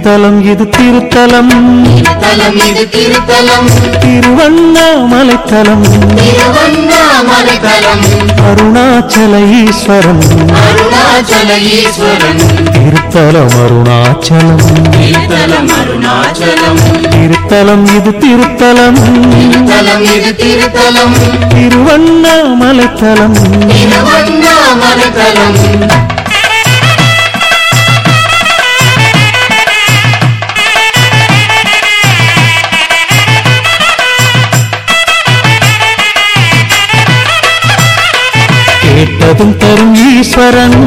திருத்தலம் இது திருத்தலம். இது திருத்தலம். திருவண்ணாமலைத்தலம். திருவண்ணாமலைத்தலம். அருணாச்சல ஈஸ்வரன். அருணாச்சல ஈஸ்வரன். திருத்தலம் அருணாச்சலம். திருத்தலம் அருணாச்சலம். திருத்தலம் இது திருத்தலம். திருத்தலம் இது திருத்தலம். திருவண்ணாமலைத்தலம். திருவண்ணாமலைத்தலம். Hit. கேட்டதும் தரும் ஈஸ்வரன்.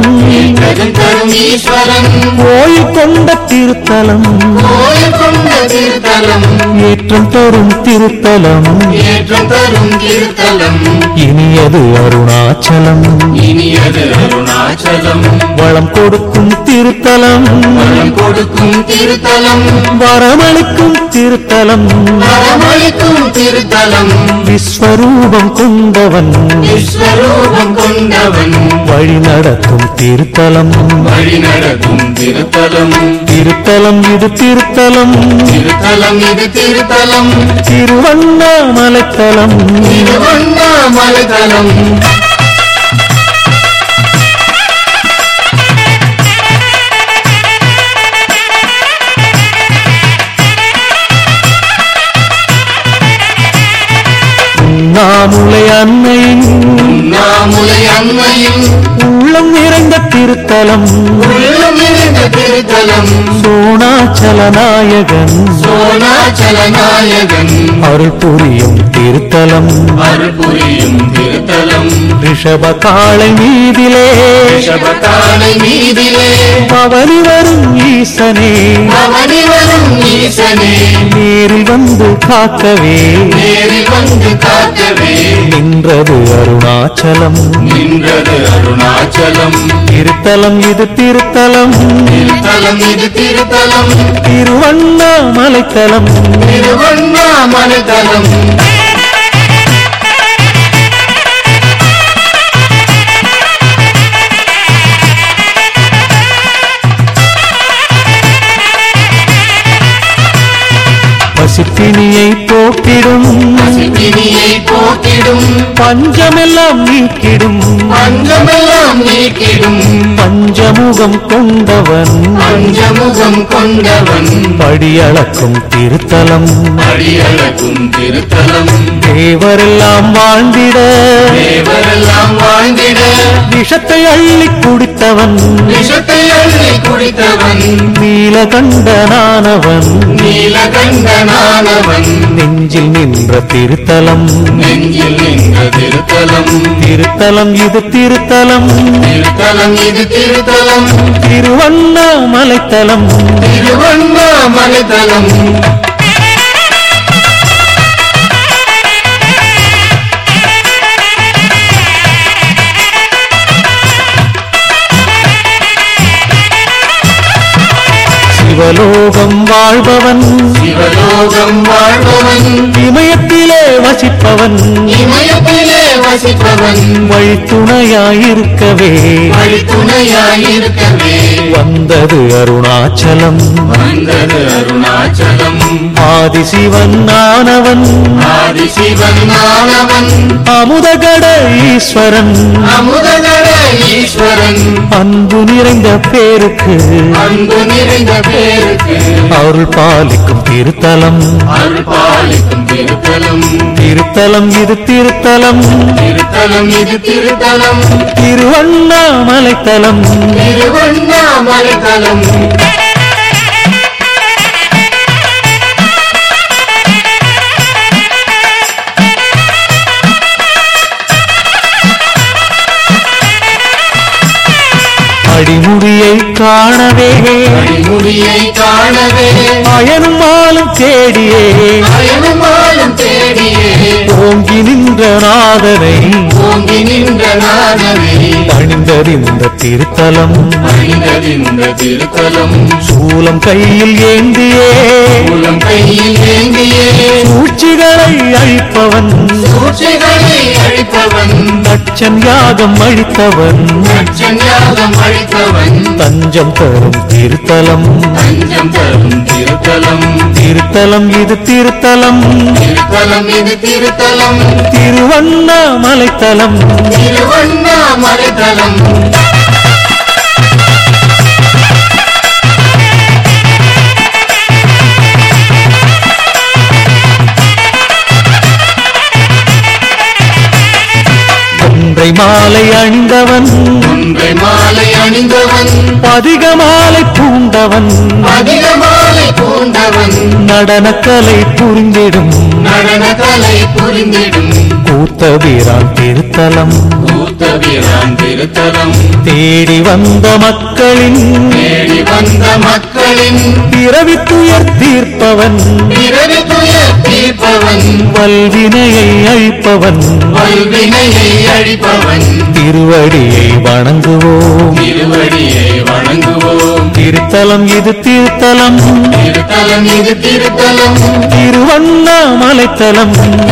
கோயில் கொண்ட திருத்தலம். ஏற்றம் தரும் திருத்தலம். இனியது அருணாச்சலம். வளம் கொடுக்கும் திருத்தலம். வளம் கொடுக்கும் திருத்தலம். வரமளிக்கும் திருத்தலம். வரமளிக்கும் திருத்தலம். விஸ்வரூபம் கொண்டவன். விஸ்வரூபம் கொண்டவன். வழி நடத்தும் திருத்தலம். வழி நடக்கும் திருத்தலம். திருத்தலம் இது திருத்தலம். திருத்தலம் இது திருத்தலம். திருவண்ணாமலைத்தலம். திருவண்ணாமலைத்தலம். நாமுலை அன்னையின் உண்ணாமுலை அன்னையின் உள்ளம் நிறைந்த திருத்தலம். உள்ளம் நிறைந்த திருத்தலம். நாயகன். சோனாச்சல நாயகன். அருள் புரியும் திருத்தலம். அருள் புரியும் திருத்தலம். ரிஷப காளை மீதிலே. ரிஷபகாலை மீதிலே. பவனி வரும் ஈசனே. அவனி வரும் ஈசனே. நேரில் வந்து காக்கவே. நேரில் வந்து காக்கவே. நின்றது அருணாச்சலம். நின்றது அருணாச்சலம். திருத்தலம் இது திருத்தலம். திருத்தலம் இது திருத்தலம். திருவண்ணாமலைத்தலம். திருவண்ணாமலைத்தலம். பசிப்பினியை போக்கிடும். சித்தினியை போக்கிடும். பஞ்சமெல்லாம் நீக்கிடும். பஞ்சமெல்லாம் நீக்கிடும். பஞ்சமுகம் கொண்டவன். பஞ்சமுகம் கொண்டவன். படியளக்கும் திருத்தலம். அடியளக்கும் திருத்தலம். தேவரெல்லாம் வாழ்ந்திட. தேவரெல்லாம் வாழ்ந்திட. விஷத்தை அள்ளி குடித்தவன். விஷத்தை அள்ளி குடித்தவன். நீலகண்டனானவன். நீலகண்டனானவன். நெஞ்சில் நின்ற திருத்தலம். நெஞ்சில் நின்ற திருத்தலம். திருத்தலம் இது திருத்தலம். திருத்தலம் இது திருத்தலம். திருவண்ணாமலைத்தலம். திருவண்ணாமலைத்தலம். சிவலோகம் வாழ்பவன். சிவலோகம் வாழ்பவன். இமயத்திலே வசிப்பவன். இமயத்திலே வசிப்பவன். வழித்துணையாயிருக்கவே. வழித்துணையாயிருக்கவே. வந்தது அருணாச்சலம். வந்தது அருணாச்சலம். ஆதிசிவன் ஆனவன். ஆதிசிவன் ஆனவன். அமுதகட ஈஸ்வரன். அமுதகட ஈஸ்வரன். அன்பு நிறைந்த பேருக்கு. அன்பு நிறைந்த பேருக்கு. அருள் பாலிக்கும் திருத்தலம். அருள் பாலிக்கும் திருத்தலம். திருத்தலம் இது திருத்தலம். திருத்தலம் இது திருத்தலம். திருவண்ணாமலைத்தலம் திருவண்ணாமலைத்தலம் அடிமுடியை காணவே. அடிமுடியை காணவே. அயனும் மாலும் தேடியே. அயனுமாலும் தேடியே. ஓங்கி நின்ற நாதனை. ஓங்கி நின்ற நாதனை. பணிந்தறிந்த திருத்தலம். அணிந்ததிந்த திருத்தலம். சூலம் கையில் ஏந்தியே. மூலம் கையில் ஏந்தியே. சூழ்ச்சிகளை அழிப்பவன். சூழ்ச்சிகளை அழிப்பவன். தட்சன் யாகம் அழித்தவன். அச்சஞாகம் அழிப்பவன் தன் தஞ்சம் தரும் திருத்தலம். தஞ்சம் தரும் திருத்தலம். திருத்தலம் இது திருத்தலம். திருத்தலம் இது திருத்தலம். திருவண்ணாமலை தலம். ஒன்றை மாலை அணிந்தவன் ஒன்றை மாலை அணிந்தவன் பதிக மாலை பூண்டவன் அதிக மாலை பூண்டவன் நடனக்கலை புரிந்திடும். நடன கலை புரிந்திடும் கூத்தவீரான் திருத்தலம். கூத்த வீரான் திருத்தலம். தேடி வந்த மக்களின் தேடி வந்த மக்களின் பிறவி துயர் தீர்ப்பவன். பிறவி துயர் தீர்ப்பவன். வல்வினையை அழிப்பவன். வல்வினையை அழிப்பவன். திருவடியை வணங்குவோம். திருவடியை வணங்குவோம். திருத்தலம் இது திருத்தலம். திருத்தலம் இது திருத்தலம். திருவண்ணாமலை தலம்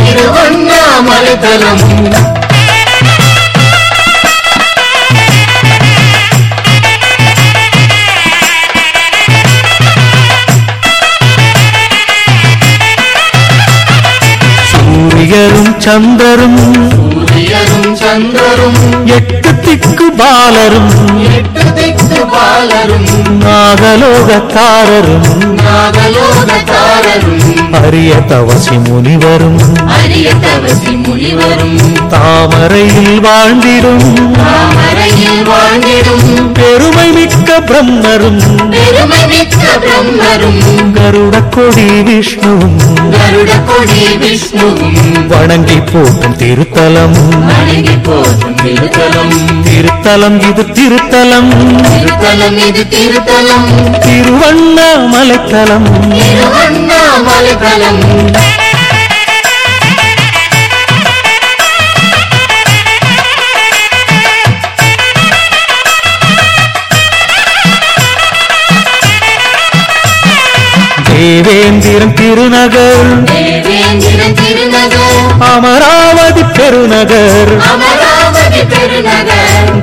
சூரியரும் சந்திரரும் சூரியரும் சந்திரரும் எட்டு திக்கு பாலரும் எட்டு திக்கு பாலரும் நாகலோகத்தாரரும் நாகலோகத்தாரரும் அரிய தவசி முனிவரும். அரிய தவசி முனிவரும். தாமரையில் வாழ்ந்திடும். தாமரையில் வாழ்ந்திடும். பெருமை மிக்க பிரம்மரும். பெருமை மிக்க பிரம்மரும். கருட கொடி விஷ்ணுவும். கருட கொடி விஷ்ணுவும். வணங்கி போற்றும் திருத்தலம். வணங்கி போற்றும் திருத்தலம். திருத்தலம் இது திருத்தலம். திருத்தலம் இது திருத்தலம். திருவண்ணாமலைத்தலம். திருவண்ணாமலை தலம் தேவேந்திரன் திருநகர். தேவேந்திரன் திருநகர். அமராவதி பெருநகர்.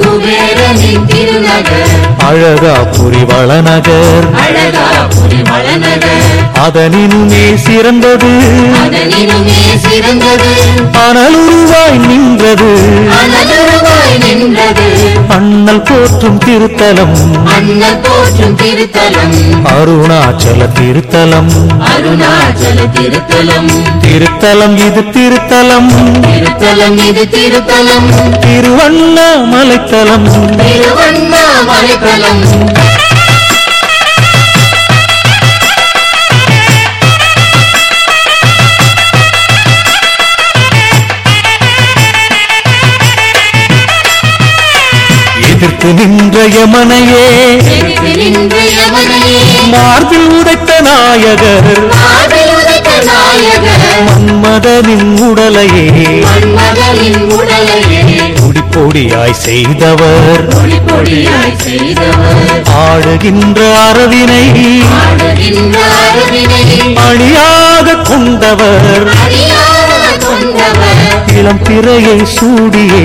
குபேரனின் திருநகர். குபேரனின் திருநகர் அழகாபுரி வளநகர் அழகாபுரி வளநகர் அதனினுமே சிறந்தது. அனலுருவாய் நின்றது. அண்ணல் போற்றும் திருத்தலம். அன்ன போற்றும் திருத்தலம். அருணாச்சல திருத்தலம். அருணாச்சல திருத்தலம். திருத்தலம் இது திருத்தலம். திருத்தலம் இது திருத்தலம். திருவண்ணாமலைத்தலம். திருவண்ணாமலை தலம் எதிர்த்து நின்ற யமனையே மார்பில் உதைத்த நாயகர் மன்மதனின் உடலையே. பொடியாய் செய்தவர். ஆடுகின்ற அருவினை அணியாக கொண்டவர். இளம் பிறையை சூடியே.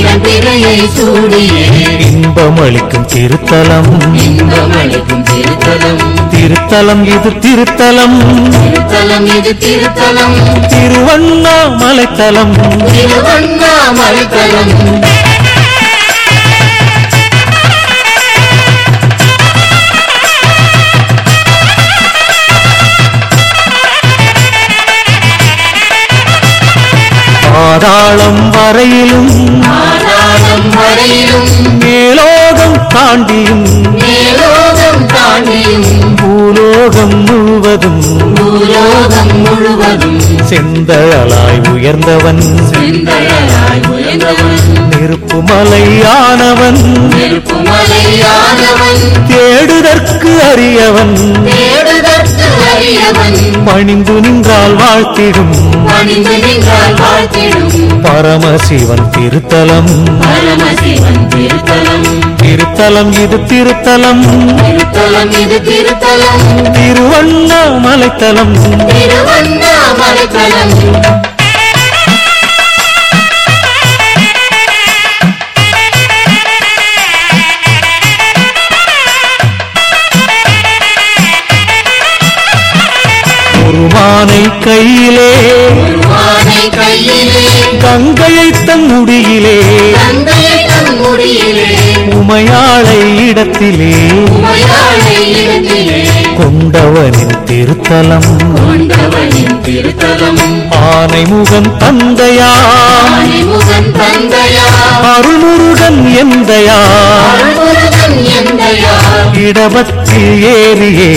இளம்பிறையை சூடியே. இன்பமளிக்கும் திருத்தலம். இன்பமளிக்கும் திருத்தலம். திருத்தலம் இது திருத்தலம். திருத்தலம் இது திருத்தலம். திருவண்ணாமலைத்தலம் திருவண்ணாமலை தலம். பாதாளம் வரையிலும் ஆதாரம் வரையிலும் மேலோகம் தாண்டியும் மேலோகம் தாண்டியும் பூலோகம் முழுவதும் பூலோகம் முழுவதும் செந்தழலாய் உயர்ந்தவன் செந்தழலாய் உயர்ந்தவன் நெருப்பு மலையானவன் நெருப்புமலையானவன் தேடுதற்கு அறியவன் தேடுதற்கு அறியவன் பணிந்து நின்றால் வாழ்த்திடும். பணிந்து நின்றால் வாழ்த்திடும். பரமசிவன் திருத்தலம். பரமசிவன் திருத்தலம். திருத்தலம் இது திருத்தலம். திருத்தலம் இது திருத்தலம். திருவண்ணாமலை தலம் ஆனை கையிலே. கங்கையை தன் முடியிலே. உமையாளை இடத்திலே. கொண்டவனின் திருத்தலம். ஆனைமுகன் தந்தையா அருள்முருகன் எந்தையா இடபத்தில் ஏறியே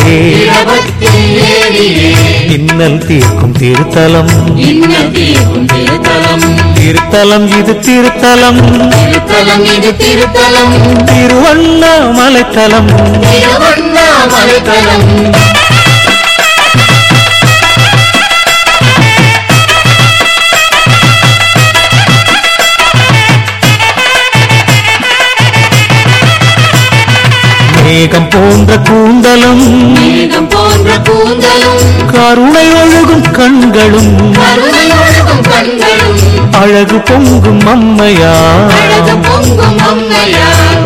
இன்னல் தீர்க்கும் திருத்தலம். திருத்தலம் திருத்தலம். இது திருத்தலம். திருத்தலம் இது திருவண்ணாமலைத்தலம் மேகம் போன்ற கூந்தலும் மேகம் போன்ற கூந்தலும் கருணை ஒழுகும் கண்களும் கருணை அழகு பொங்கும் அம்மையா.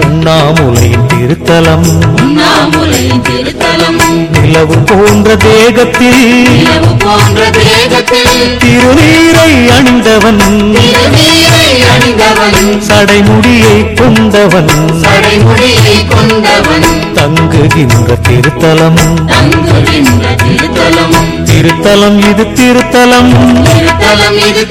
உண்ணாமுலையின் திருத்தலம். திருத்தலம். நிலவு போன்ற தேகத்தில் திருநீரை அணிந்தவன் சடைமுடியை கொண்டவன் தங்குகின்ற திருத்தலம் திருத்தலம் இது திருத்தலம் திருத்தலம் இது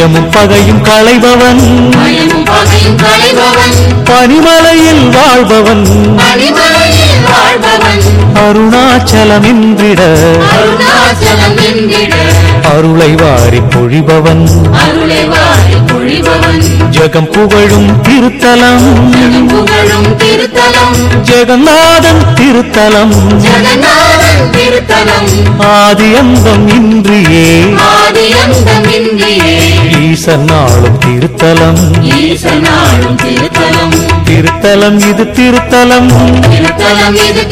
பயமும் பகையும் களைபவன். பனிமலையில் வாழ்பவன். அருணாச்சலம் என்றிட அருளை வாரி பொழிபவன். ஜெகம் புகழும் திருத்தலம். ஜெகநாதன் திருத்தலம். ஆதியந்தம் இன்றியே. ஈசனாளும் திருத்தலம். திருத்தலம். இது திருத்தலம். திருத்தலம் இது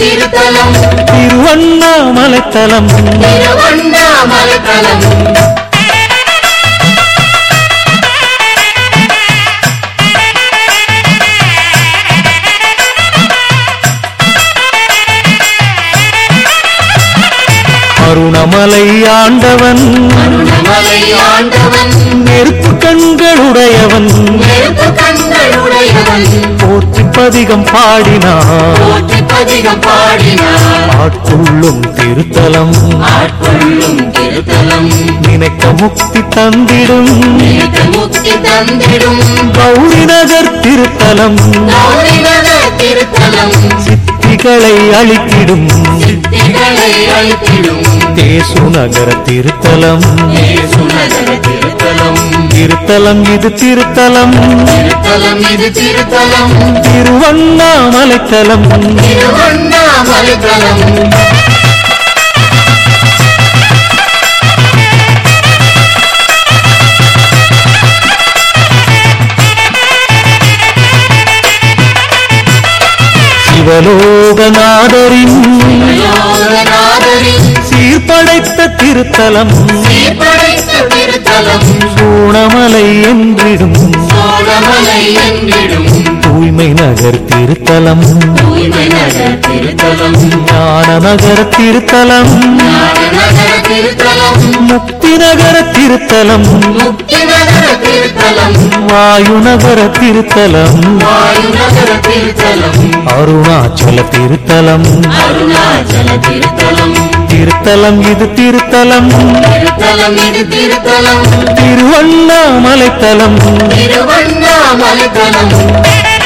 அருணமலை ஆண்டவன். நெருப்பு கண்களுடையவன். போற்றி பதிகம் பாடினான். ஆட்கொள்ளும் திருத்தலம். நினைக்க முக்தி தந்திடும். கௌரி நகர் திருத்தலம். சித்திகளை அழித்திடும். தேசு நகர திருத்தலம். திருத்தலம். திருத்தலம் இது திருத்தலம். திருத்தலம் இது திருத்தலம். திருவண்ணாமலைத்தலம் சிவலோகநாதரின் சீர்படைத்த திருத்தலம் சூணமலை என்றிடும். சோழமலை நகர் திருத்தலம். ஞான நகர திருத்தலம். முக்தி நகர திருத்தலம். வாயு நகர திருத்தலம். அருணாச்சல திருத்தலம். திருத்தலம் இது திருத்தலம். திருவண்ணாமலை தலம் திருவண்ணாமலை தலம்.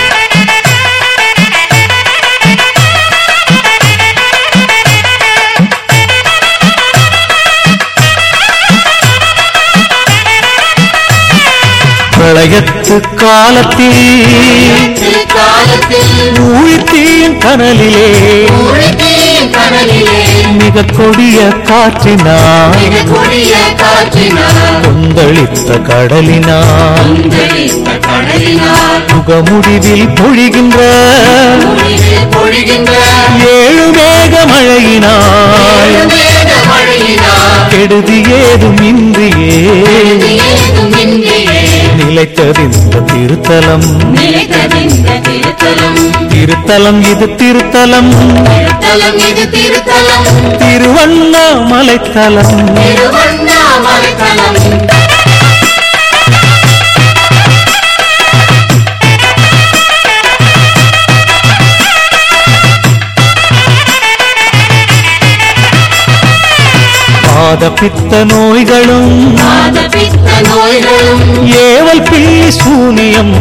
திருவண்ணாமலைத்தலம் காலத்தில் காலத்தில் கனலிலே மிக கொடிய காற்றினால் மிக கொந்தளித்த முகமுடிவில் பொழிகின்ற ஏழு மேக மழையினால் கெடுதி ஏதும் இன்றியே நிலைத்ததிந்த திருத்தலம். திருத்தலம். இது திருத்தலம். திருவண்ணாமலை தலம் பாத பித்த நோய்களும் ஏவல் ஏவத்தள்ளி சூனியம்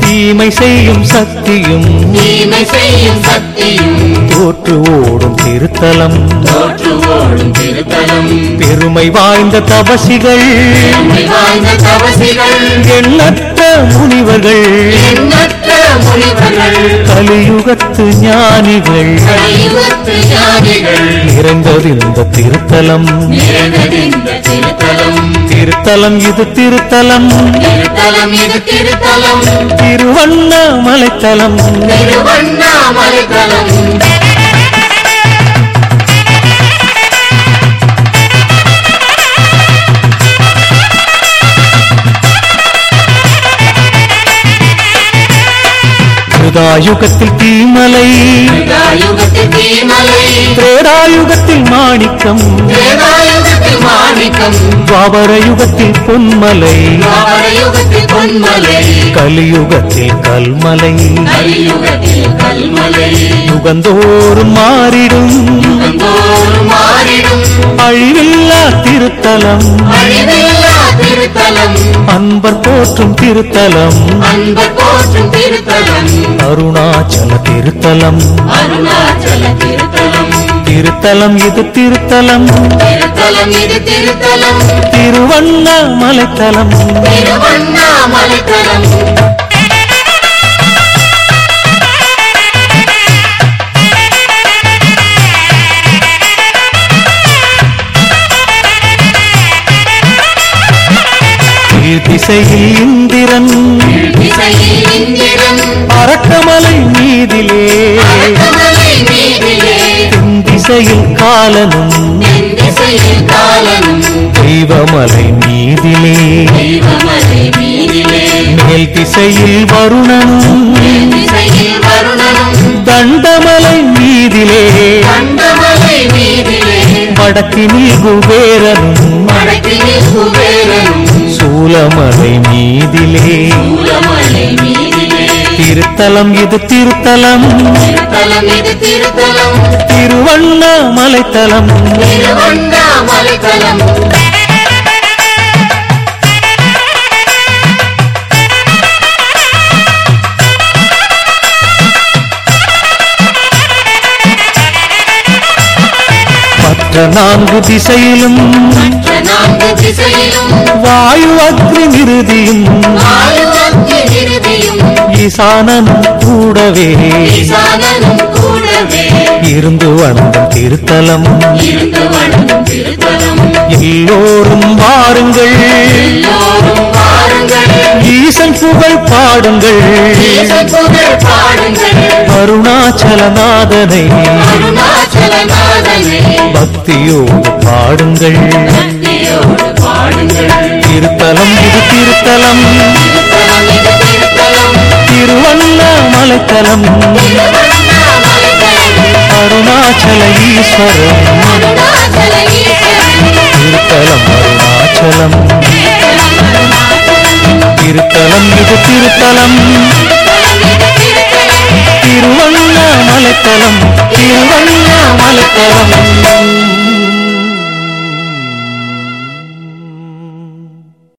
தீமை செய்யும் சக்தியும் தீமை செய்யும் சக்தியும். தோற்று ஓடும் திருத்தலம். தோற்று ஓடும் திருத்தலம். பெருமை வாய்ந்த தபசிகள். நம்மை வாழ்ந்த தவசிகள் எண்ணற்ற முனிவர்கள். எண்ணற்ற முனிவர்கள். கலியுகத்து ஞானிகள். கலியுகத்து ஞானிகள். நிறைந்ததிந்த திருத்தலம். நிறைந்ததிந்த திருத்தலம். திருத்தலம் இது திருத்தலம். திருத்தலம் இது திருத்தலம். திருவண்ணாமலைத்தலம். திருவண்ணாமலை தலம் யுகத்தில் தீமலை யுகத்தில் தீமலை திரேதாயுகத்தில் மாணிக்கம். வேதாயுகத்தில் மாணிக்கம். துவாபர யுகத்தில் பொன்மலை பொன்மலை. கலியுகத்தில் கல்மலை. யுகந்தோறும் மாறிடும். அழிவில்லா திருத்தலம். அழிவில்லா திருத்தலம். அன்பர் போற்றும் திருத்தலம். அன்பர் போற்றும் திருத்தலம். அருணாச்சல திருத்தலம். அருணாச்சல திருத்தலம். திருத்தலம் இது திருத்தலம். திருத்தலம் இது திருத்தலம். திருவண்ணாமலைத்தலம். திருவண்ணாமலை தலம் திசையில் இந்திரன். அரக்கமலை மீதிலே. திசையில் காலனும் தெய்வமலை மீதிலே. மேல் திசையில் வருணனும் தண்டமலை மீதிலே. வடக்கினில் குபேரனும் சூலமலை மீதிலே. திருத்தலம் இது திருத்தலம். திருவண்ணாமலைத்தலம். திருவண்ணாமலை தலம் மற்ற நான்கு திசையிலும் வாயு அக்னி இறுதியும் ஈசானனும் கூடவே. இருந்து வணங்கும் திருத்தலம். எல்லோரும் வாருங்கள். ஈசன் புகழ் பாடுங்கள். அருணாச்சலநாதனை. பக்தியோடு பாடுங்கள். பக்தியோடு பாடுங்கள். திருத்தலம் இது திருத்தலம். திருத்தலம் இது திருத்தலம் திருவண்ணா மலைத்தலம். அருணாச்சல ஈஸ்வரம் திருத்தலம் அருணாச்சலம். திருத்தலம் இது திருத்தலம். திருவண்ணா மலைத்தலம். திருவண்ணா மலைத்தலம்.